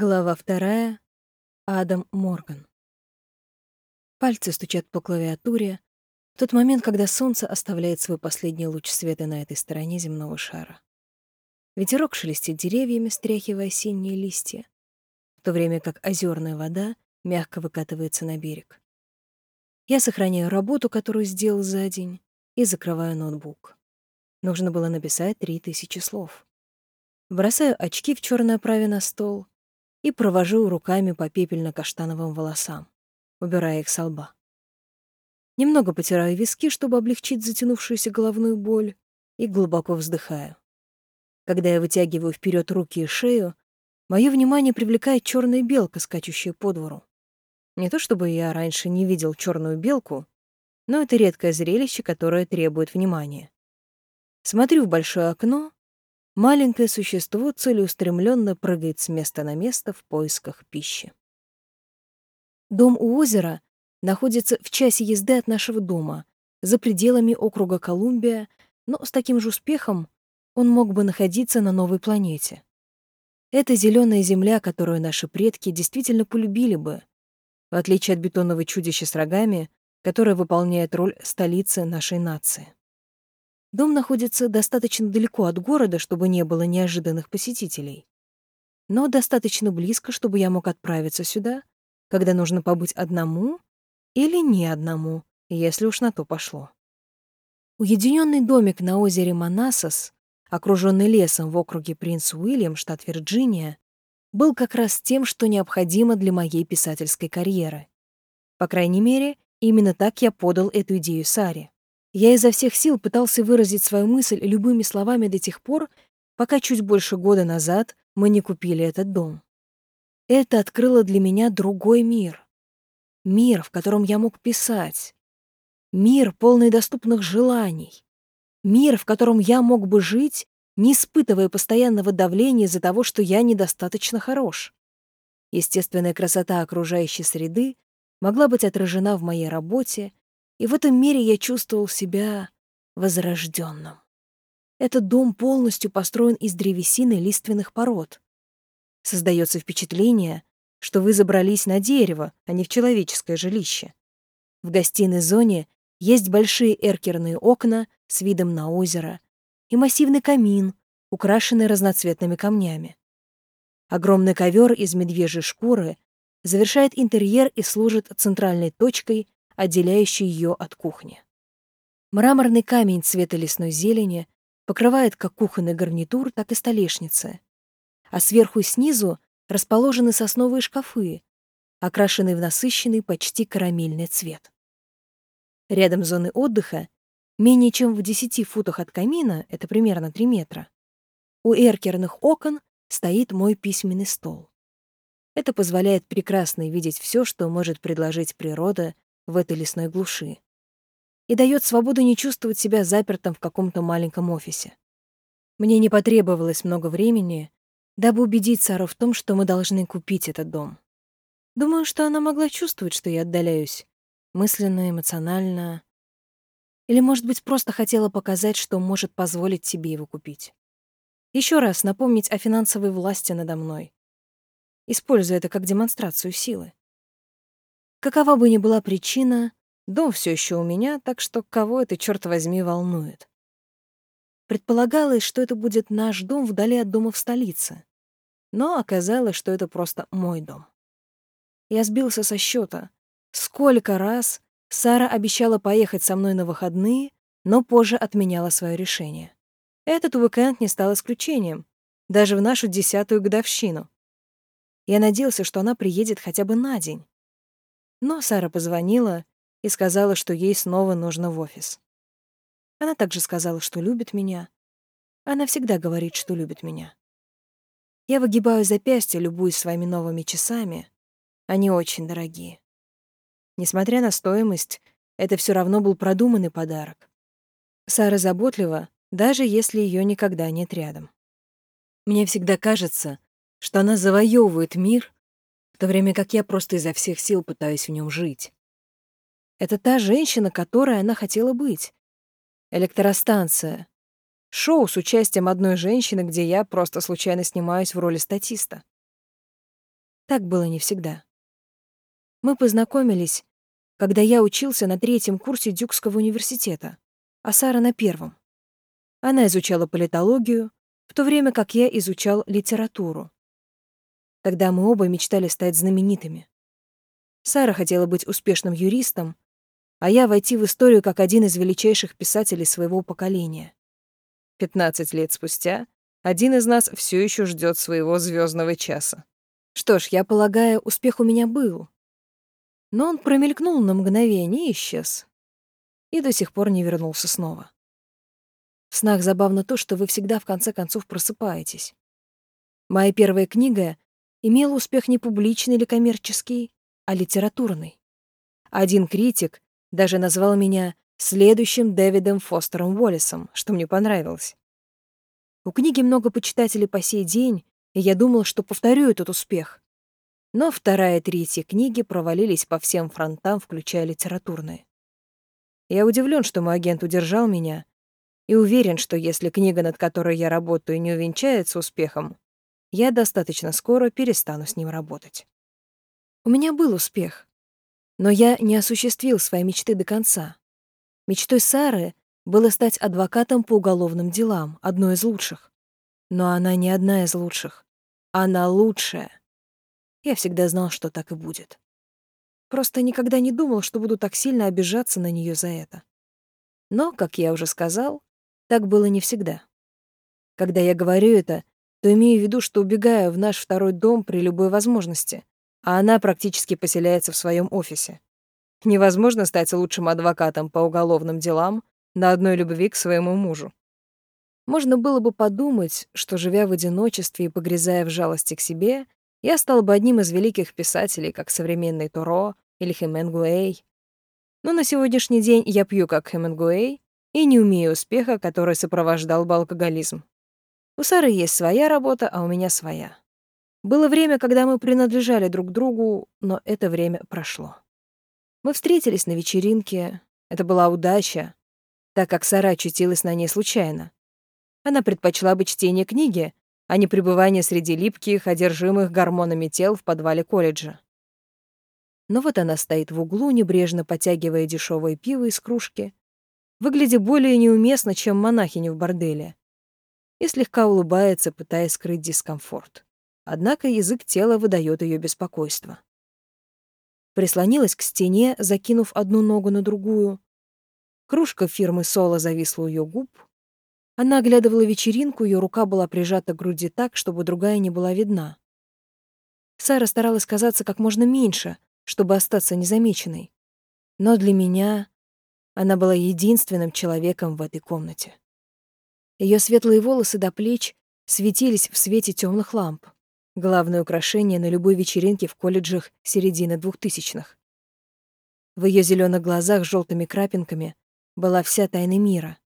Глава вторая. Адам Морган. Пальцы стучат по клавиатуре в тот момент, когда солнце оставляет свой последний луч света на этой стороне земного шара. Ветерок шелестит деревьями, стряхивая осенние листья, в то время как озерная вода мягко выкатывается на берег. Я сохраняю работу, которую сделал за день, и закрываю ноутбук. Нужно было написать три тысячи слов. Бросаю очки в черной оправе на стол и провожу руками по пепельно-каштановым волосам, убирая их со лба. Немного потираю виски, чтобы облегчить затянувшуюся головную боль, и глубоко вздыхаю. Когда я вытягиваю вперед руки и шею, мое внимание привлекает черная белка, скачущая по двору. Не то чтобы я раньше не видел черную белку, но это редкое зрелище, которое требует внимания. Смотрю в большое окно. Маленькое существо целеустремленно прыгает с места на место в поисках пищи. Дом у озера находится в часе езды от нашего дома, за пределами округа Колумбия, но с таким же успехом он мог бы находиться на новой планете. Это зеленая земля, которую наши предки действительно полюбили бы, в отличие от бетонного чудища с рогами, которое выполняет роль столицы нашей нации. Дом находится достаточно далеко от города, чтобы не было неожиданных посетителей, но достаточно близко, чтобы я мог отправиться сюда, когда нужно побыть одному или не одному, если уж на то пошло. Уединенный домик на озере Манасас, окруженный лесом в округе Принц Уильям, штат Вирджиния, был как раз тем, что необходимо для моей писательской карьеры. По крайней мере, именно так я подал эту идею Саре. Я изо всех сил пытался выразить свою мысль любыми словами до тех пор, пока чуть больше года назад мы не купили этот дом. Это открыло для меня другой мир. Мир, в котором я мог писать. Мир, полный доступных желаний. Мир, в котором я мог бы жить не испытывая постоянного давления из-за того, что я недостаточно хорош. Естественная красота окружающей среды могла быть отражена в моей работе, и в этом мире я чувствовал себя возрожденным. Этот дом полностью построен из древесины лиственных пород. Создается впечатление, что вы забрались на дерево, а не в человеческое жилище. В гостиной зоне есть большие эркерные окна с видом на озеро — и массивный камин, украшенный разноцветными камнями. Огромный ковер из медвежьей шкуры завершает интерьер и служит центральной точкой, отделяющей ее от кухни. Мраморный камень цвета лесной зелени покрывает как кухонный гарнитур, так и столешницы, а сверху и снизу расположены сосновые шкафы, окрашенные в насыщенный почти карамельный цвет. Рядом с зоной отдыха Менее чем в 10 футах от камина, это примерно 3 метра, у эркерных окон стоит мой письменный стол. Это позволяет прекрасно видеть все, что может предложить природа в этой лесной глуши. И дает свободу не чувствовать себя запертым в каком-то маленьком офисе. Мне не потребовалось много времени, дабы убедить Сару в том, что мы должны купить этот дом. Думаю, что она могла чувствовать, что я отдаляюсь. Мысленно, эмоционально, или, может быть, просто хотела показать, что может позволить себе его купить. Еще раз напомнить о финансовой власти надо мной. Используя это как демонстрацию силы. Какова бы ни была причина, дом все еще у меня, так что кого это, черт возьми, волнует. Предполагалось, что это будет наш дом вдали от дома в столице. Но оказалось, что это просто мой дом. Я сбился со счета. Сколько раз Сара обещала поехать со мной на выходные, но позже отменяла свое решение. Этот уикенд не стал исключением, даже в нашу десятую годовщину. Я надеялся, что она приедет хотя бы на день. Но Сара позвонила и сказала, что ей снова нужно в офис. Она также сказала, что любит меня. Она всегда говорит, что любит меня. Я выгибаю запястье, любуясь своими новыми часами. Они очень дорогие. Несмотря на стоимость, это все равно был продуманный подарок. Сара заботлива, даже если ее никогда нет рядом. Мне всегда кажется, что она завоевывает мир, в то время как я просто изо всех сил пытаюсь в нем жить. Это та женщина, которой она хотела быть. Электростанция. Шоу с участием одной женщины, где я просто случайно снимаюсь в роли статиста. Так было не всегда. Мы познакомились, когда я учился на третьем курсе Дюкского университета, а Сара на первом. Она изучала политологию, в то время как я изучал литературу. Тогда мы оба мечтали стать знаменитыми. Сара хотела быть успешным юристом, а я войти в историю как один из величайших писателей своего поколения. 15 лет спустя один из нас все еще ждет своего звездного часа. Что ж, я полагаю, успех у меня был. Но он промелькнул на мгновение и исчез. И до сих пор не вернулся снова. В снах забавно то, что вы всегда в конце концов просыпаетесь. Моя первая книга имела успех не публичный или коммерческий, а литературный. Один критик даже назвал меня следующим Дэвидом Фостером Уоллесом, что мне понравилось. У книги много почитателей по сей день, и я думал, что повторю этот успех. Но вторая и третья книги провалились по всем фронтам, включая литературные. Я удивлен, что мой агент удержал меня, и уверен, что если книга, над которой я работаю, не увенчается успехом, я достаточно скоро перестану с ним работать. У меня был успех, но я не осуществил свои мечты до конца. Мечтой Сары было стать адвокатом по уголовным делам, одной из лучших. Но она не одна из лучших. Она лучшая. Я всегда знал, что так и будет. Просто никогда не думал, что буду так сильно обижаться на нее за это. Но, как я уже сказал, так было не всегда. Когда я говорю это, то имею в виду, что убегаю в наш второй дом при любой возможности, а она практически поселяется в своем офисе. Невозможно стать лучшим адвокатом по уголовным делам на одной любви к своему мужу. Можно было бы подумать, что, живя в одиночестве и погрязая в жалости к себе, я стал бы одним из великих писателей, как современный Торо или Хемингуэй. Но на сегодняшний день я пью как Хемингуэй и не умею успеха, который сопровождал бы алкоголизм. У Сары есть своя работа, а у меня своя. Было время, когда мы принадлежали друг другу, но это время прошло. Мы встретились на вечеринке. Это была удача, так как Сара очутилась на ней случайно. Она предпочла бы чтение книги, а не пребывание среди липких, одержимых гормонами тел в подвале колледжа. Но вот она стоит в углу, небрежно потягивая дешевое пиво из кружки, выглядя более неуместно, чем монахиня в борделе, и слегка улыбается, пытаясь скрыть дискомфорт. Однако язык тела выдает ее беспокойство. Прислонилась к стене, закинув одну ногу на другую, Кружка фирмы Соло зависла у ее губ. Она оглядывала вечеринку, ее рука была прижата к груди так, чтобы другая не была видна. Сара старалась казаться как можно меньше, чтобы остаться незамеченной. Но для меня она была единственным человеком в этой комнате. Ее светлые волосы до плеч светились в свете темных ламп. Главное украшение на любой вечеринке в колледжах середины двухтысячных. В ее зеленых глазах с желтыми крапинками была вся тайна мира.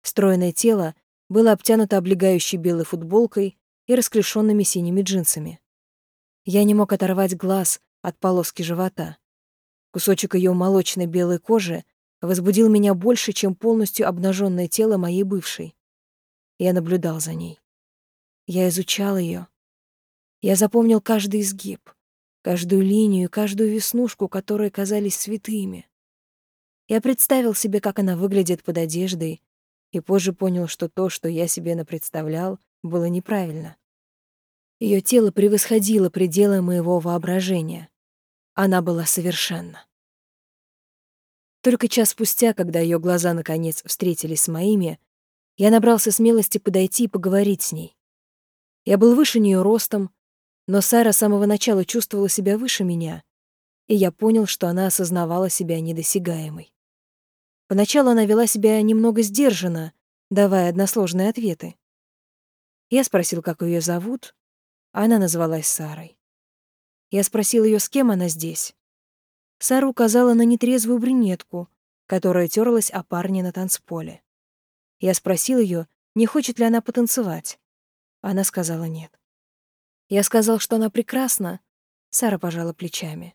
Стройное тело было обтянуто облегающей белой футболкой и расклешенными синими джинсами. Я не мог оторвать глаз от полоски живота. Кусочек ее молочной белой кожи возбудил меня больше, чем полностью обнаженное тело моей бывшей. Я наблюдал за ней. Я изучал ее. Я запомнил каждый изгиб, каждую линию, каждую веснушку, которые казались святыми. Я представил себе, как она выглядит под одеждой, и позже понял, что то, что я себе напредставлял, было неправильно. Ее тело превосходило пределы моего воображения. Она была совершенна. Только час спустя, когда ее глаза наконец встретились с моими, я набрался смелости подойти и поговорить с ней. Я был выше нее ростом, но Сара с самого начала чувствовала себя выше меня, и я понял, что она осознавала себя недосягаемой. Поначалу она вела себя немного сдержанно, давая односложные ответы. Я спросил, как ее зовут, а она назвалась Сарой. Я спросил ее, с кем она здесь. Сара указала на нетрезвую брюнетку, которая терлась о парне на танцполе. Я спросил ее, не хочет ли она потанцевать. Она сказала нет. Я сказал, что она прекрасна. Сара пожала плечами.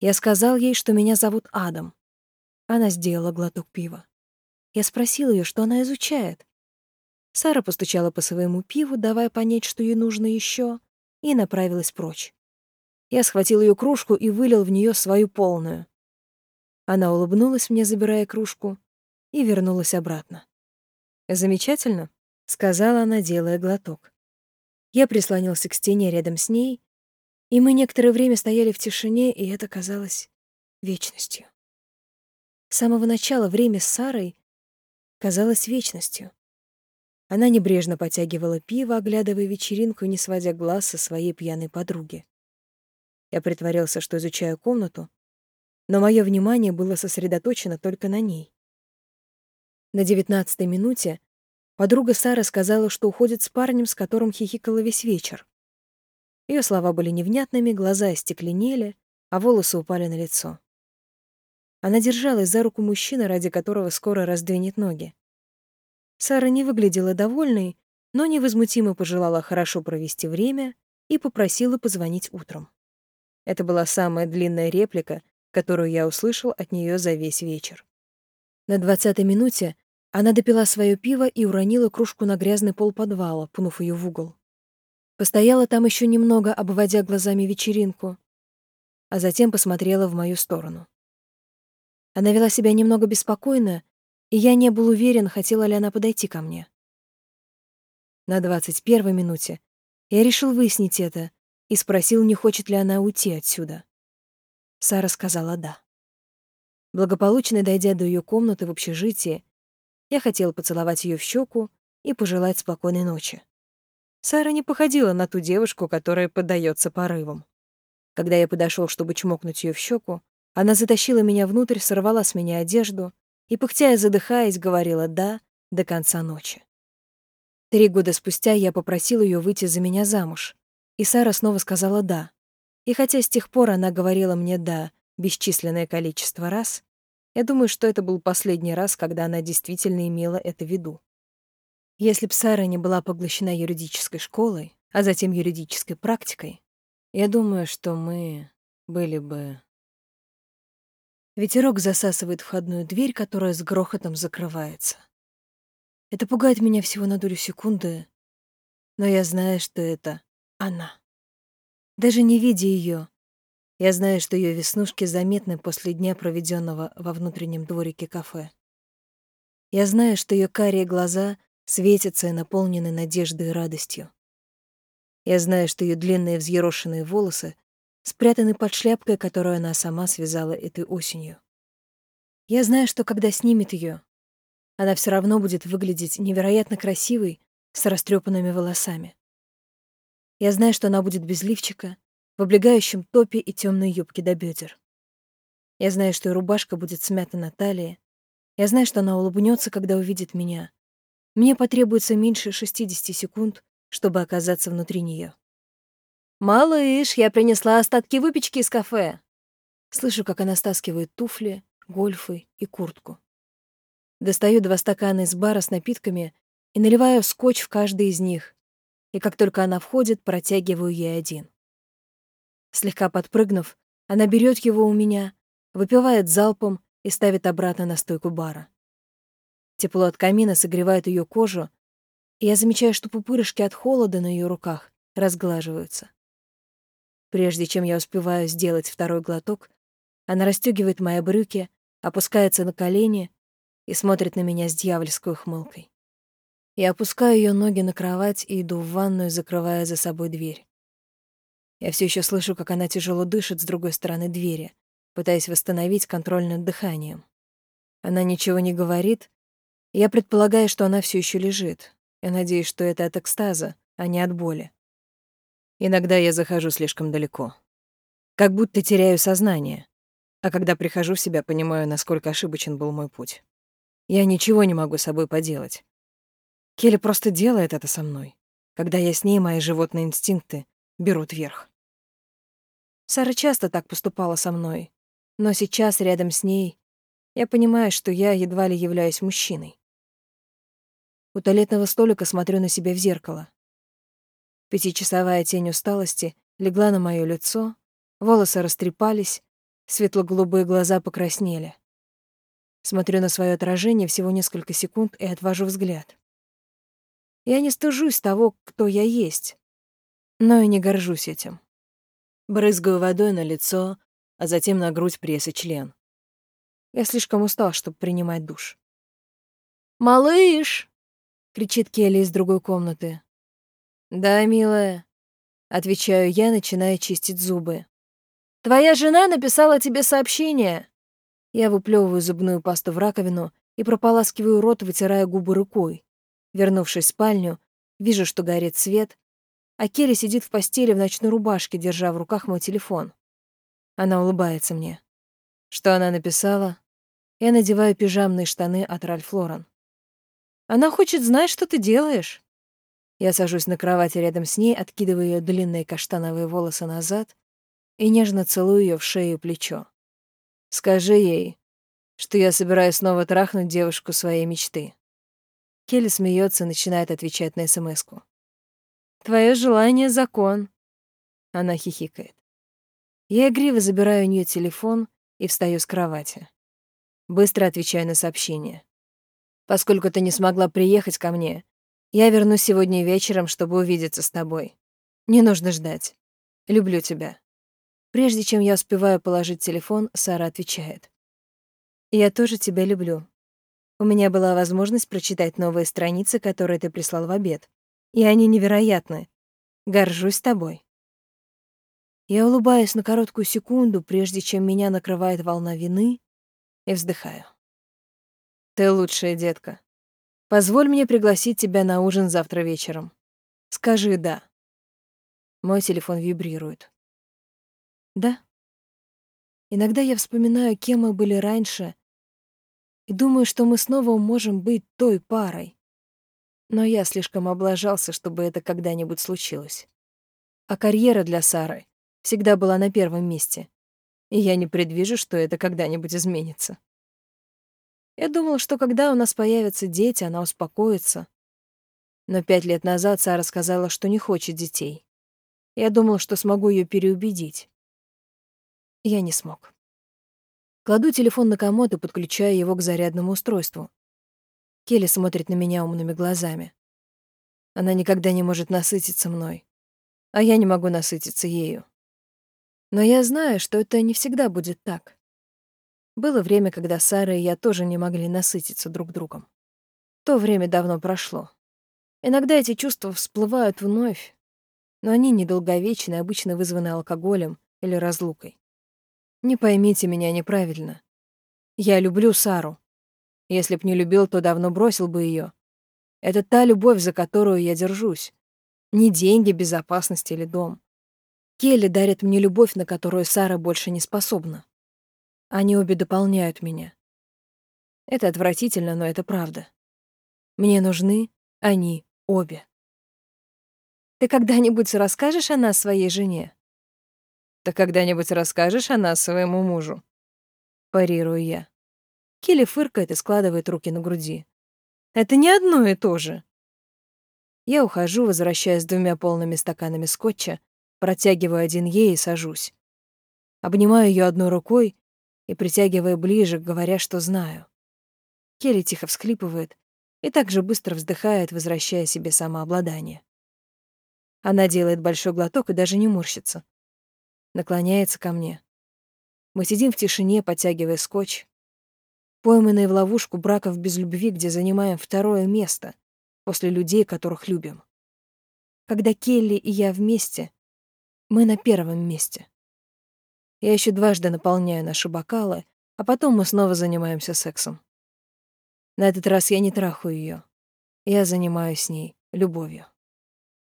Я сказал ей, что меня зовут Адам. Она сделала глоток пива. Я спросил ее, что она изучает. Сара постучала по своему пиву, давая понять, что ей нужно еще, и направилась прочь. Я схватил ее кружку и вылил в нее свою полную. Она улыбнулась мне, забирая кружку, и вернулась обратно. «Замечательно», — сказала она, делая глоток. Я прислонился к стене рядом с ней, и мы некоторое время стояли в тишине, и это казалось вечностью. С самого начала время с Сарой казалось вечностью. Она небрежно потягивала пиво, оглядывая вечеринку, не сводя глаз со своей пьяной подруги. Я притворился, что изучаю комнату, но мое внимание было сосредоточено только на ней. На девятнадцатой минуте подруга Сара сказала, что уходит с парнем, с которым хихикала весь вечер. Ее слова были невнятными, глаза остекленели, а волосы упали на лицо. Она держалась за руку мужчины, ради которого скоро раздвинет ноги. Сара не выглядела довольной, но невозмутимо пожелала хорошо провести время и попросила позвонить утром. Это была самая длинная реплика, которую я услышал от нее за весь вечер. На двадцатой минуте она допила свое пиво и уронила кружку на грязный пол подвала, пнув ее в угол. Постояла там еще немного, обводя глазами вечеринку, а затем посмотрела в мою сторону. Она вела себя немного беспокойно, и я не был уверен, хотела ли она подойти ко мне. На двадцать первой минуте я решил выяснить это и спросил, не хочет ли она уйти отсюда. Сара сказала «да». Благополучно дойдя до ее комнаты в общежитии, я хотел поцеловать ее в щеку и пожелать спокойной ночи. Сара не походила на ту девушку, которая поддается порывам. Когда я подошел, чтобы чмокнуть ее в щеку, она затащила меня внутрь, сорвала с меня одежду и, пыхтя и задыхаясь, говорила «да» до конца ночи. Три года спустя я попросил ее выйти за меня замуж, и Сара снова сказала «да». И хотя с тех пор она говорила мне «да» бесчисленное количество раз, я думаю, что это был последний раз, когда она действительно имела это в виду. Если б Сара не была поглощена юридической школой, а затем юридической практикой, я думаю, что мы были бы... Ветерок засасывает входную дверь, которая с грохотом закрывается. Это пугает меня всего на долю секунды, но я знаю, что это она. Даже не видя ее, я знаю, что ее веснушки заметны после дня, проведенного во внутреннем дворике кафе. Я знаю, что ее карие глаза светятся и наполнены надеждой и радостью. Я знаю, что ее длинные взъерошенные волосы спрятаны под шляпкой, которую она сама связала этой осенью. Я знаю, что когда снимет ее, она все равно будет выглядеть невероятно красивой с растрепанными волосами. Я знаю, что она будет без лифчика, в облегающем топе и темной юбке до бедер. Я знаю, что и рубашка будет смята на талии. Я знаю, что она улыбнется, когда увидит меня. Мне потребуется меньше 60 секунд, чтобы оказаться внутри нее. «Малыш, я принесла остатки выпечки из кафе!» Слышу, как она стаскивает туфли, гольфы и куртку. Достаю два стакана из бара с напитками и наливаю скотч в каждый из них, и как только она входит, протягиваю ей один. Слегка подпрыгнув, она берет его у меня, выпивает залпом и ставит обратно на стойку бара. Тепло от камина согревает ее кожу, и я замечаю, что пупырышки от холода на ее руках разглаживаются. Прежде чем я успеваю сделать второй глоток, она расстегивает мои брюки, опускается на колени и смотрит на меня с дьявольской ухмылкой. Я опускаю ее ноги на кровать и иду в ванную, закрывая за собой дверь. Я все еще слышу, как она тяжело дышит с другой стороны двери, пытаясь восстановить контроль над дыханием. Она ничего не говорит. Я предполагаю, что она все еще лежит. Я надеюсь, что это от экстаза, а не от боли. Иногда я захожу слишком далеко. Как будто теряю сознание. А когда прихожу в себя, понимаю, насколько ошибочен был мой путь. Я ничего не могу с собой поделать. Келли просто делает это со мной. Когда я с ней, мои животные инстинкты берут верх. Сара часто так поступала со мной, но сейчас рядом с ней я понимаю, что я едва ли являюсь мужчиной. У туалетного столика смотрю на себя в зеркало. Пятичасовая тень усталости легла на моё лицо, волосы растрепались, светло-голубые глаза покраснели. Смотрю на свое отражение всего несколько секунд и отвожу взгляд. Я не стыжусь того, кто я есть, но и не горжусь этим. Брызгаю водой на лицо, а затем на грудь пресс и член. Я слишком устал, чтобы принимать душ. «Малыш!» — кричит Келли из другой комнаты. «Да, милая», — отвечаю я, начиная чистить зубы. «Твоя жена написала тебе сообщение». Я выплевываю зубную пасту в раковину и прополаскиваю рот, вытирая губы рукой. Вернувшись в спальню, вижу, что горит свет, а Келли сидит в постели в ночной рубашке, держа в руках мой телефон. Она улыбается мне. Что она написала? Я надеваю пижамные штаны от Ральф Лорен. Она хочет знать, что ты делаешь. Я сажусь на кровати рядом с ней, откидываю ее длинные каштановые волосы назад и нежно целую ее в шею и плечо. Скажи ей, что я собираюсь снова трахнуть девушку своей мечты. Келли смеется и начинает отвечать на СМСку. «Твое желание — закон». Она хихикает. Я игриво забираю у нее телефон и встаю с кровати. Быстро отвечаю на сообщение. «Поскольку ты не смогла приехать ко мне, я вернусь сегодня вечером, чтобы увидеться с тобой. Не нужно ждать. Люблю тебя». Прежде чем я успеваю положить телефон, Сара отвечает. «Я тоже тебя люблю. У меня была возможность прочитать новые страницы, которые ты прислал в обед. И они невероятны. Горжусь тобой. Я улыбаюсь на короткую секунду, прежде чем меня накрывает волна вины, и вздыхаю. Ты лучшая, детка. Позволь мне пригласить тебя на ужин завтра вечером. Скажи «да». Мой телефон вибрирует. Да. Иногда я вспоминаю, кем мы были раньше, и думаю, что мы снова можем быть той парой. Но я слишком облажался, чтобы это когда-нибудь случилось. А карьера для Сары всегда была на первом месте, и я не предвижу, что это когда-нибудь изменится. Я думал, что когда у нас появятся дети, она успокоится. Но пять лет назад Сара сказала, что не хочет детей. Я думал, что смогу ее переубедить. Я не смог. Кладу телефон на комод и подключаю его к зарядному устройству. Келли смотрит на меня умными глазами. Она никогда не может насытиться мной, а я не могу насытиться ею. Но я знаю, что это не всегда будет так. Было время, когда Сара и я тоже не могли насытиться друг другом. То время давно прошло. Иногда эти чувства всплывают вновь, но они недолговечны, обычно вызваны алкоголем или разлукой. Не поймите меня неправильно. Я люблю Сару. Если б не любил, то давно бросил бы ее. Это та любовь, за которую я держусь. Не деньги, безопасность или дом. Келли дарит мне любовь, на которую Сара больше не способна. Они обе дополняют меня. Это отвратительно, но это правда. Мне нужны они обе. Ты когда-нибудь расскажешь о нас своей жене? Ты когда-нибудь расскажешь о нас своему мужу?» Парирую я. Келли фыркает и складывает руки на груди. «Это не одно и то же». Я ухожу, возвращаясь с двумя полными стаканами скотча, протягиваю один ей и сажусь. Обнимаю ее одной рукой и притягиваю ближе, говоря, что знаю. Келли тихо всхлипывает и так же быстро вздыхает, возвращая себе самообладание. Она делает большой глоток и даже не морщится наклоняется ко мне. Мы сидим в тишине, подтягивая скотч. Пойманные в ловушку браков без любви, где занимаем второе место после людей, которых любим. Когда Келли и я вместе, мы на первом месте. Я еще дважды наполняю наши бокалы, а потом мы снова занимаемся сексом. На этот раз я не трахаю ее. Я занимаюсь с ней любовью.